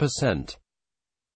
percent.